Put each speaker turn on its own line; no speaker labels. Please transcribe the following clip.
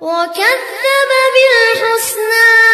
وكذب بالحسنى.